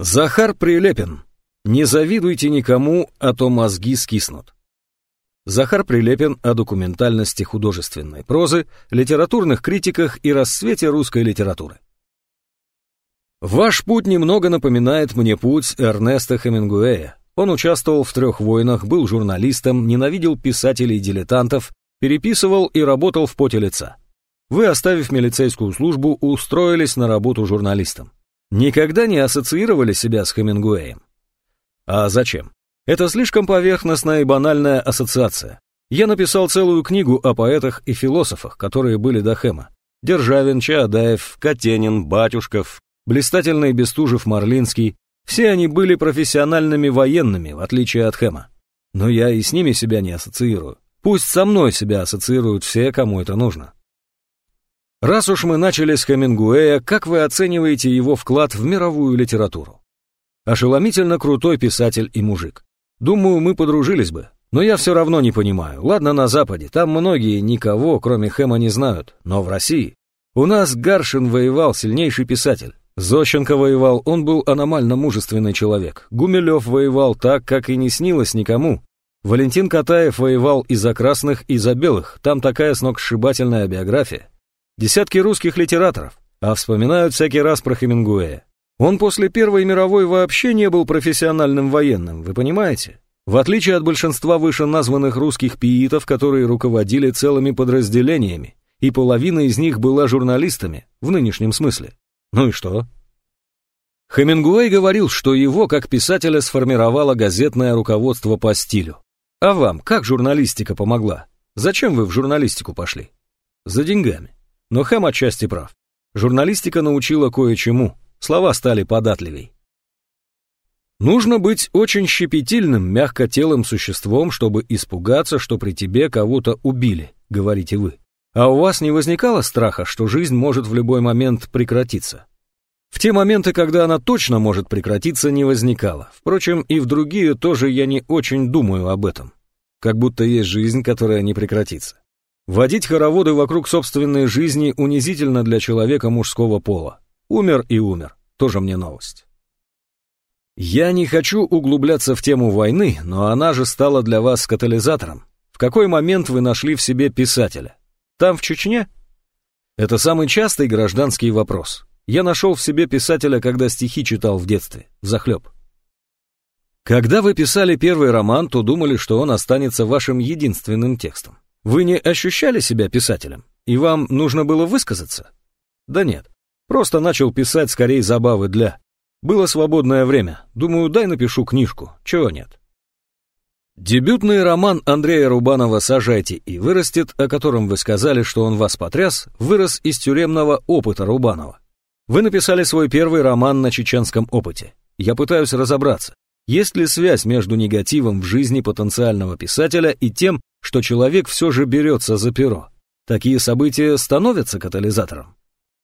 Захар Прилепин. Не завидуйте никому, а то мозги скиснут. Захар Прилепин о документальности художественной прозы, литературных критиках и расцвете русской литературы. Ваш путь немного напоминает мне путь Эрнеста Хемингуэя. Он участвовал в трех войнах, был журналистом, ненавидел писателей-дилетантов, переписывал и работал в поте лица. Вы, оставив милицейскую службу, устроились на работу журналистом. Никогда не ассоциировали себя с Хемингуэем? А зачем? Это слишком поверхностная и банальная ассоциация. Я написал целую книгу о поэтах и философах, которые были до Хэма. Державин, Чаадаев, Катенин, Батюшков, блистательный Бестужев-Марлинский. Все они были профессиональными военными, в отличие от Хэма. Но я и с ними себя не ассоциирую. Пусть со мной себя ассоциируют все, кому это нужно. Раз уж мы начали с Хемингуэя, как вы оцениваете его вклад в мировую литературу? Ошеломительно крутой писатель и мужик. Думаю, мы подружились бы. Но я все равно не понимаю. Ладно, на Западе, там многие никого, кроме Хэма, не знают. Но в России... У нас Гаршин воевал, сильнейший писатель. Зощенко воевал, он был аномально мужественный человек. Гумилев воевал так, как и не снилось никому. Валентин Катаев воевал и за красных, и за белых. Там такая сногсшибательная биография. Десятки русских литераторов, а вспоминают всякий раз про Хемингуэя. Он после Первой мировой вообще не был профессиональным военным, вы понимаете? В отличие от большинства вышеназванных русских пиитов, которые руководили целыми подразделениями, и половина из них была журналистами, в нынешнем смысле. Ну и что? Хемингуэй говорил, что его, как писателя, сформировало газетное руководство по стилю. А вам как журналистика помогла? Зачем вы в журналистику пошли? За деньгами. Но Хэм отчасти прав. Журналистика научила кое-чему, слова стали податливей. Нужно быть очень щепетильным, мягкотелым существом, чтобы испугаться, что при тебе кого-то убили, говорите вы. А у вас не возникало страха, что жизнь может в любой момент прекратиться? В те моменты, когда она точно может прекратиться, не возникало. Впрочем, и в другие тоже я не очень думаю об этом. Как будто есть жизнь, которая не прекратится. Водить хороводы вокруг собственной жизни унизительно для человека мужского пола. Умер и умер. Тоже мне новость. Я не хочу углубляться в тему войны, но она же стала для вас катализатором. В какой момент вы нашли в себе писателя? Там, в Чечне? Это самый частый гражданский вопрос. Я нашел в себе писателя, когда стихи читал в детстве, захлеб. Когда вы писали первый роман, то думали, что он останется вашим единственным текстом. Вы не ощущали себя писателем? И вам нужно было высказаться? Да нет. Просто начал писать скорее забавы для... Было свободное время. Думаю, дай напишу книжку. Чего нет? Дебютный роман Андрея Рубанова «Сажайте и вырастет», о котором вы сказали, что он вас потряс, вырос из тюремного опыта Рубанова. Вы написали свой первый роман на чеченском опыте. Я пытаюсь разобраться, есть ли связь между негативом в жизни потенциального писателя и тем, что человек все же берется за перо. Такие события становятся катализатором.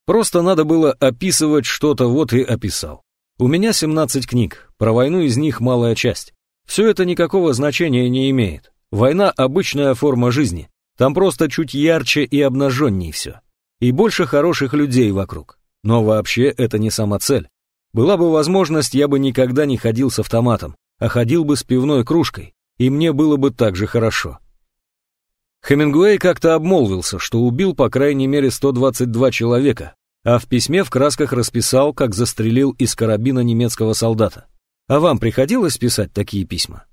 Просто надо было описывать что-то, вот и описал. У меня 17 книг, про войну из них малая часть. Все это никакого значения не имеет. Война – обычная форма жизни. Там просто чуть ярче и обнаженней все. И больше хороших людей вокруг. Но вообще это не сама цель. Была бы возможность, я бы никогда не ходил с автоматом, а ходил бы с пивной кружкой, и мне было бы так же хорошо. Хемингуэй как-то обмолвился, что убил по крайней мере 122 человека, а в письме в красках расписал, как застрелил из карабина немецкого солдата. А вам приходилось писать такие письма?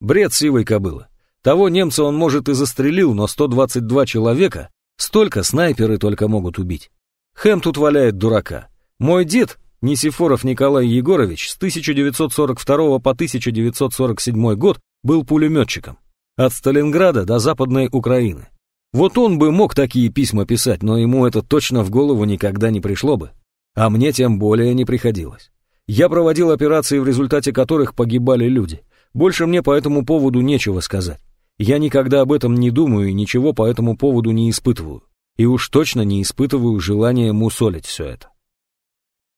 Бред сивой кобылы. Того немца он, может, и застрелил, но 122 человека, столько снайперы только могут убить. Хэм тут валяет дурака. Мой дед, Нисифоров Николай Егорович, с 1942 по 1947 год был пулеметчиком. От Сталинграда до Западной Украины. Вот он бы мог такие письма писать, но ему это точно в голову никогда не пришло бы. А мне тем более не приходилось. Я проводил операции, в результате которых погибали люди. Больше мне по этому поводу нечего сказать. Я никогда об этом не думаю и ничего по этому поводу не испытываю. И уж точно не испытываю желания мусолить все это.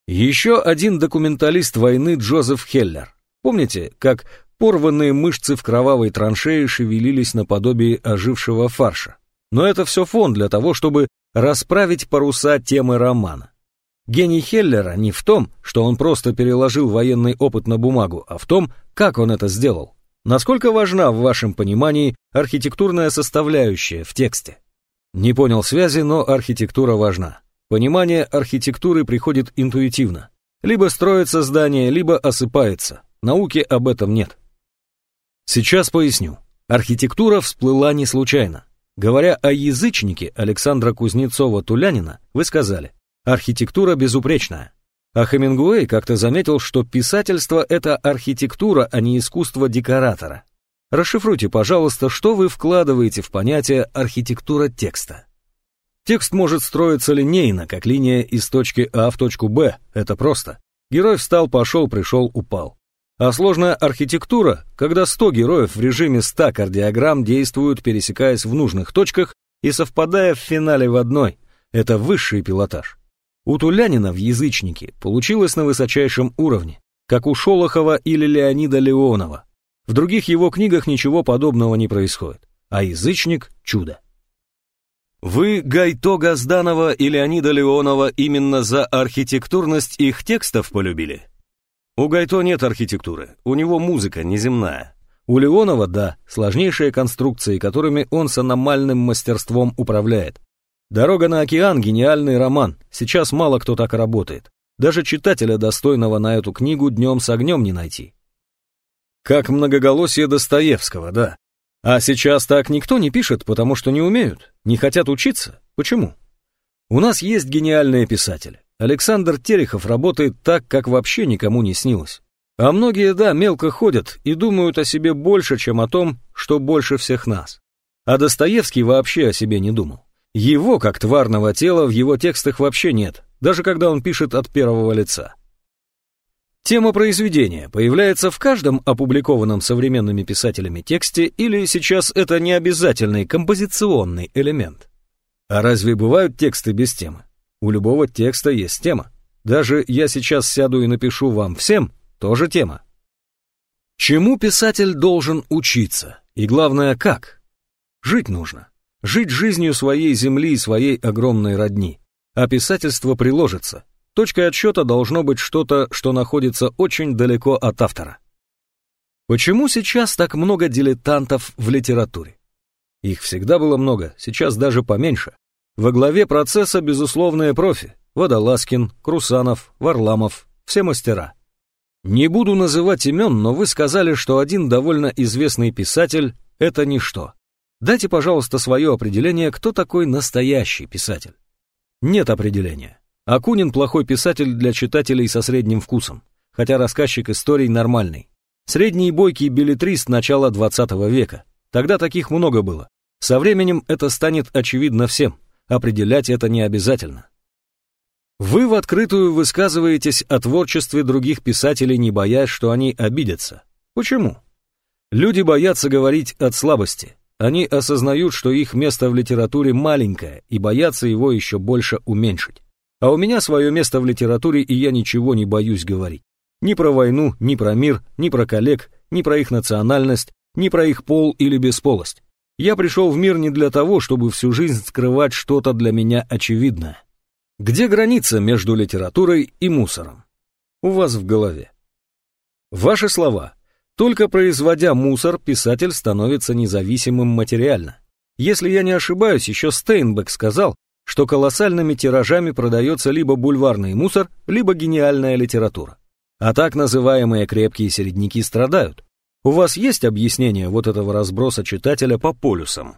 Еще один документалист войны Джозеф Хеллер. Помните, как Порванные мышцы в кровавой траншее шевелились наподобие ожившего фарша. Но это все фон для того, чтобы расправить паруса темы романа. Гений Хеллера не в том, что он просто переложил военный опыт на бумагу, а в том, как он это сделал. Насколько важна в вашем понимании архитектурная составляющая в тексте? Не понял связи, но архитектура важна. Понимание архитектуры приходит интуитивно. Либо строится здание, либо осыпается. Науки об этом нет. Сейчас поясню. Архитектура всплыла не случайно. Говоря о язычнике Александра Кузнецова-Тулянина, вы сказали, архитектура безупречная. А Хемингуэй как-то заметил, что писательство — это архитектура, а не искусство декоратора. Расшифруйте, пожалуйста, что вы вкладываете в понятие архитектура текста. Текст может строиться линейно, как линия из точки А в точку Б, это просто. Герой встал, пошел, пришел, упал. А сложная архитектура, когда 100 героев в режиме 100 кардиограмм действуют, пересекаясь в нужных точках и совпадая в финале в одной, это высший пилотаж. У Тулянина в «Язычнике» получилось на высочайшем уровне, как у Шолохова или Леонида Леонова. В других его книгах ничего подобного не происходит, а «Язычник» — чудо. Вы Гайто Газданова и Леонида Леонова именно за архитектурность их текстов полюбили? У Гайто нет архитектуры, у него музыка неземная. У Леонова, да, сложнейшие конструкции, которыми он с аномальным мастерством управляет. «Дорога на океан» — гениальный роман, сейчас мало кто так работает. Даже читателя, достойного на эту книгу, днем с огнем не найти. Как многоголосие Достоевского, да. А сейчас так никто не пишет, потому что не умеют, не хотят учиться. Почему? У нас есть гениальные писатели. Александр Терехов работает так, как вообще никому не снилось. А многие, да, мелко ходят и думают о себе больше, чем о том, что больше всех нас. А Достоевский вообще о себе не думал. Его, как тварного тела, в его текстах вообще нет, даже когда он пишет от первого лица. Тема произведения появляется в каждом опубликованном современными писателями тексте или сейчас это не обязательный композиционный элемент? А разве бывают тексты без темы? У любого текста есть тема. Даже я сейчас сяду и напишу вам всем, тоже тема. Чему писатель должен учиться? И главное, как? Жить нужно. Жить жизнью своей земли и своей огромной родни. А писательство приложится. Точкой отсчета должно быть что-то, что находится очень далеко от автора. Почему сейчас так много дилетантов в литературе? Их всегда было много, сейчас даже поменьше. Во главе процесса безусловные профи – Водолазкин, Крусанов, Варламов, все мастера. Не буду называть имен, но вы сказали, что один довольно известный писатель – это ничто. Дайте, пожалуйста, свое определение, кто такой настоящий писатель. Нет определения. Акунин плохой писатель для читателей со средним вкусом, хотя рассказчик историй нормальный. Средний бойкий билетрист начала 20 века. Тогда таких много было. Со временем это станет очевидно всем определять это не обязательно. Вы в открытую высказываетесь о творчестве других писателей, не боясь, что они обидятся. Почему? Люди боятся говорить от слабости. Они осознают, что их место в литературе маленькое и боятся его еще больше уменьшить. А у меня свое место в литературе, и я ничего не боюсь говорить. Ни про войну, ни про мир, ни про коллег, ни про их национальность, ни про их пол или бесполость. Я пришел в мир не для того, чтобы всю жизнь скрывать что-то для меня очевидное. Где граница между литературой и мусором? У вас в голове. Ваши слова. Только производя мусор, писатель становится независимым материально. Если я не ошибаюсь, еще Стейнбек сказал, что колоссальными тиражами продается либо бульварный мусор, либо гениальная литература. А так называемые крепкие середняки страдают. У вас есть объяснение вот этого разброса читателя по полюсам?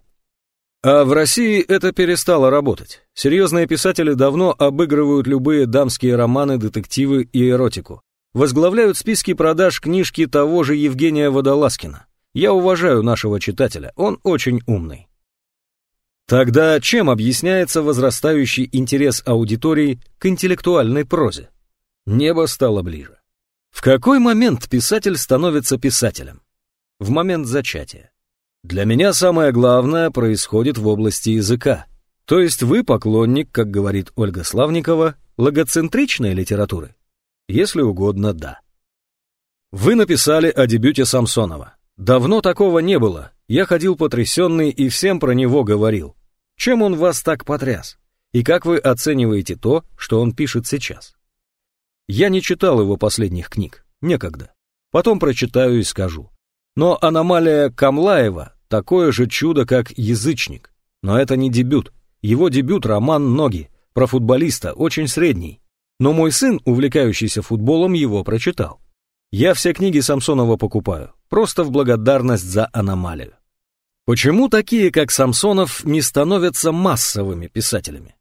А в России это перестало работать. Серьезные писатели давно обыгрывают любые дамские романы, детективы и эротику. Возглавляют списки продаж книжки того же Евгения Водолазкина. Я уважаю нашего читателя, он очень умный. Тогда чем объясняется возрастающий интерес аудитории к интеллектуальной прозе? Небо стало ближе. В какой момент писатель становится писателем? В момент зачатия. Для меня самое главное происходит в области языка. То есть вы поклонник, как говорит Ольга Славникова, логоцентричной литературы? Если угодно, да. Вы написали о дебюте Самсонова. Давно такого не было. Я ходил потрясенный и всем про него говорил. Чем он вас так потряс? И как вы оцениваете то, что он пишет сейчас? Я не читал его последних книг, некогда. Потом прочитаю и скажу. Но аномалия Камлаева такое же чудо, как язычник. Но это не дебют. Его дебют — роман «Ноги», про футболиста, очень средний. Но мой сын, увлекающийся футболом, его прочитал. Я все книги Самсонова покупаю, просто в благодарность за аномалию. Почему такие, как Самсонов, не становятся массовыми писателями?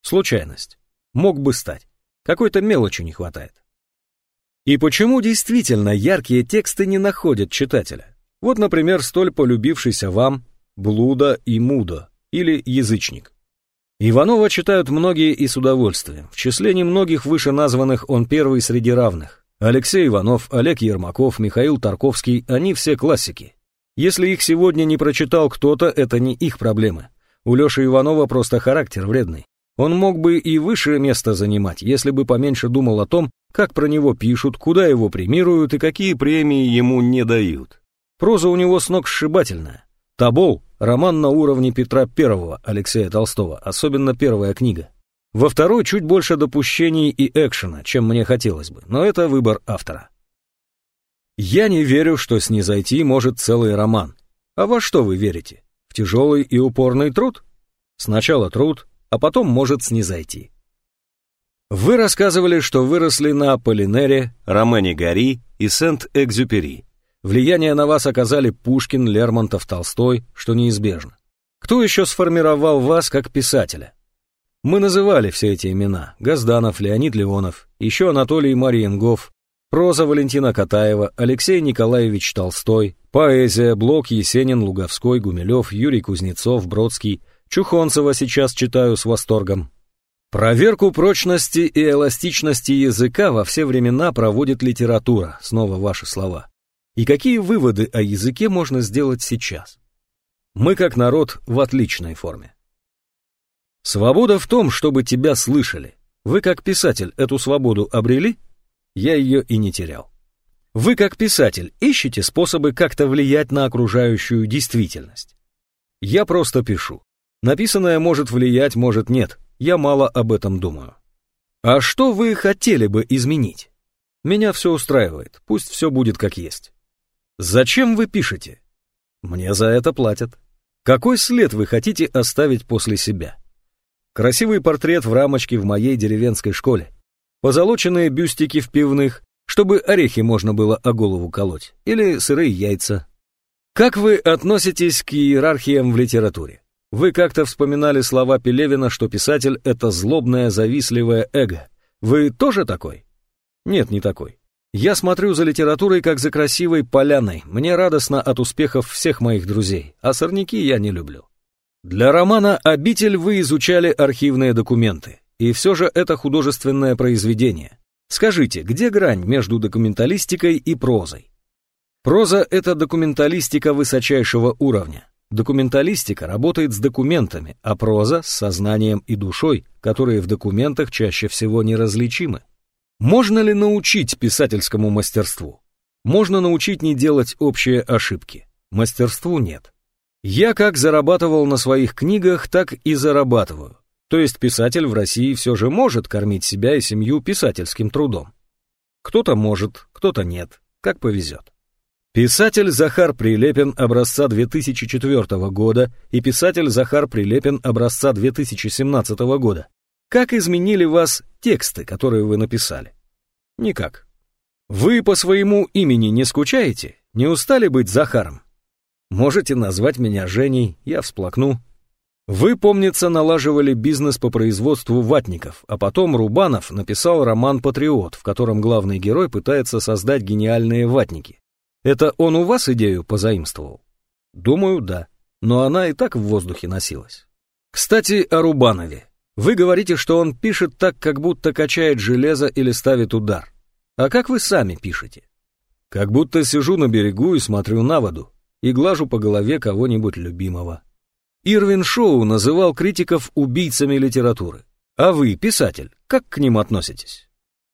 Случайность. Мог бы стать. Какой-то мелочи не хватает. И почему действительно яркие тексты не находят читателя? Вот, например, столь полюбившийся вам «Блуда и Муда» или «Язычник». Иванова читают многие и с удовольствием. В числе немногих вышеназванных он первый среди равных. Алексей Иванов, Олег Ермаков, Михаил Тарковский – они все классики. Если их сегодня не прочитал кто-то, это не их проблемы. У Леши Иванова просто характер вредный. Он мог бы и выше место занимать, если бы поменьше думал о том, как про него пишут, куда его премируют и какие премии ему не дают. Проза у него с ног сшибательная. Табол — роман на уровне Петра I Алексея Толстого, особенно первая книга. Во второй чуть больше допущений и экшена, чем мне хотелось бы, но это выбор автора. Я не верю, что снизойти может целый роман. А во что вы верите? В тяжелый и упорный труд? Сначала труд, а потом может снизойти. Вы рассказывали, что выросли на Аполлинере, Ромене Гари и Сент-Экзюпери. Влияние на вас оказали Пушкин, Лермонтов, Толстой, что неизбежно. Кто еще сформировал вас как писателя? Мы называли все эти имена. Газданов, Леонид Леонов, еще Анатолий Мариенгов, проза Валентина Катаева, Алексей Николаевич Толстой, поэзия, Блок, Есенин, Луговской, Гумилев, Юрий Кузнецов, Бродский, Чухонцева сейчас читаю с восторгом. Проверку прочности и эластичности языка во все времена проводит литература, снова ваши слова. И какие выводы о языке можно сделать сейчас? Мы как народ в отличной форме. Свобода в том, чтобы тебя слышали. Вы как писатель эту свободу обрели? Я ее и не терял. Вы как писатель ищете способы как-то влиять на окружающую действительность? Я просто пишу. Написанное может влиять, может нет. Я мало об этом думаю. А что вы хотели бы изменить? Меня все устраивает, пусть все будет как есть. Зачем вы пишете? Мне за это платят. Какой след вы хотите оставить после себя? Красивый портрет в рамочке в моей деревенской школе. Позолоченные бюстики в пивных, чтобы орехи можно было о голову колоть. Или сырые яйца. Как вы относитесь к иерархиям в литературе? Вы как-то вспоминали слова Пелевина, что писатель — это злобное, завистливое эго. Вы тоже такой? Нет, не такой. Я смотрю за литературой, как за красивой поляной. Мне радостно от успехов всех моих друзей, а сорняки я не люблю. Для романа «Обитель» вы изучали архивные документы, и все же это художественное произведение. Скажите, где грань между документалистикой и прозой? Проза — это документалистика высочайшего уровня. Документалистика работает с документами, а проза — с сознанием и душой, которые в документах чаще всего неразличимы. Можно ли научить писательскому мастерству? Можно научить не делать общие ошибки. Мастерству нет. Я как зарабатывал на своих книгах, так и зарабатываю. То есть писатель в России все же может кормить себя и семью писательским трудом. Кто-то может, кто-то нет, как повезет. Писатель Захар Прилепин образца 2004 года и писатель Захар Прилепин образца 2017 года. Как изменили вас тексты, которые вы написали? Никак. Вы по своему имени не скучаете? Не устали быть Захаром? Можете назвать меня Женей, я всплакну. Вы, помнится, налаживали бизнес по производству ватников, а потом Рубанов написал роман «Патриот», в котором главный герой пытается создать гениальные ватники. Это он у вас идею позаимствовал? Думаю, да. Но она и так в воздухе носилась. Кстати, о Рубанове. Вы говорите, что он пишет так, как будто качает железо или ставит удар. А как вы сами пишете? Как будто сижу на берегу и смотрю на воду, и глажу по голове кого-нибудь любимого. Ирвин Шоу называл критиков убийцами литературы. А вы, писатель, как к ним относитесь?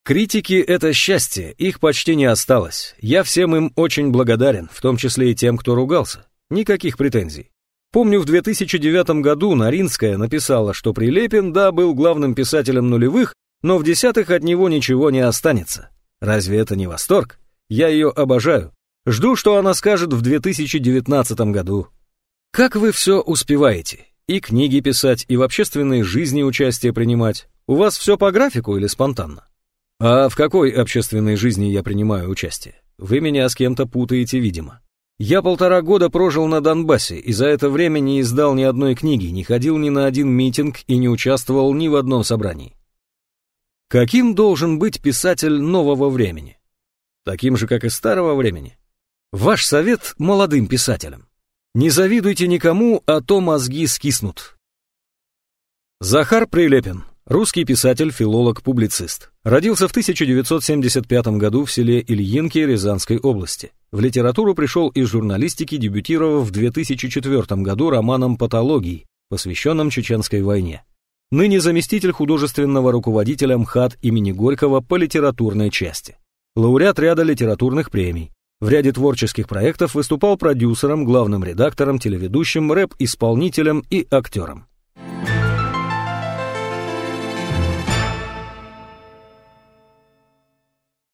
Критики — это счастье, их почти не осталось. Я всем им очень благодарен, в том числе и тем, кто ругался. Никаких претензий. Помню, в 2009 году Наринская написала, что Прилепин, да, был главным писателем нулевых, но в десятых от него ничего не останется. Разве это не восторг? Я ее обожаю. Жду, что она скажет в 2019 году. Как вы все успеваете? И книги писать, и в общественной жизни участие принимать. У вас все по графику или спонтанно? А в какой общественной жизни я принимаю участие? Вы меня с кем-то путаете, видимо. Я полтора года прожил на Донбассе и за это время не издал ни одной книги, не ходил ни на один митинг и не участвовал ни в одном собрании. Каким должен быть писатель нового времени? Таким же, как и старого времени. Ваш совет молодым писателям. Не завидуйте никому, а то мозги скиснут. Захар Прилепин, русский писатель, филолог, публицист. Родился в 1975 году в селе Ильинки Рязанской области. В литературу пришел из журналистики, дебютировав в 2004 году романом «Патологии», посвященном Чеченской войне. Ныне заместитель художественного руководителя МХАТ имени Горького по литературной части. Лауреат ряда литературных премий. В ряде творческих проектов выступал продюсером, главным редактором, телеведущим, рэп-исполнителем и актером.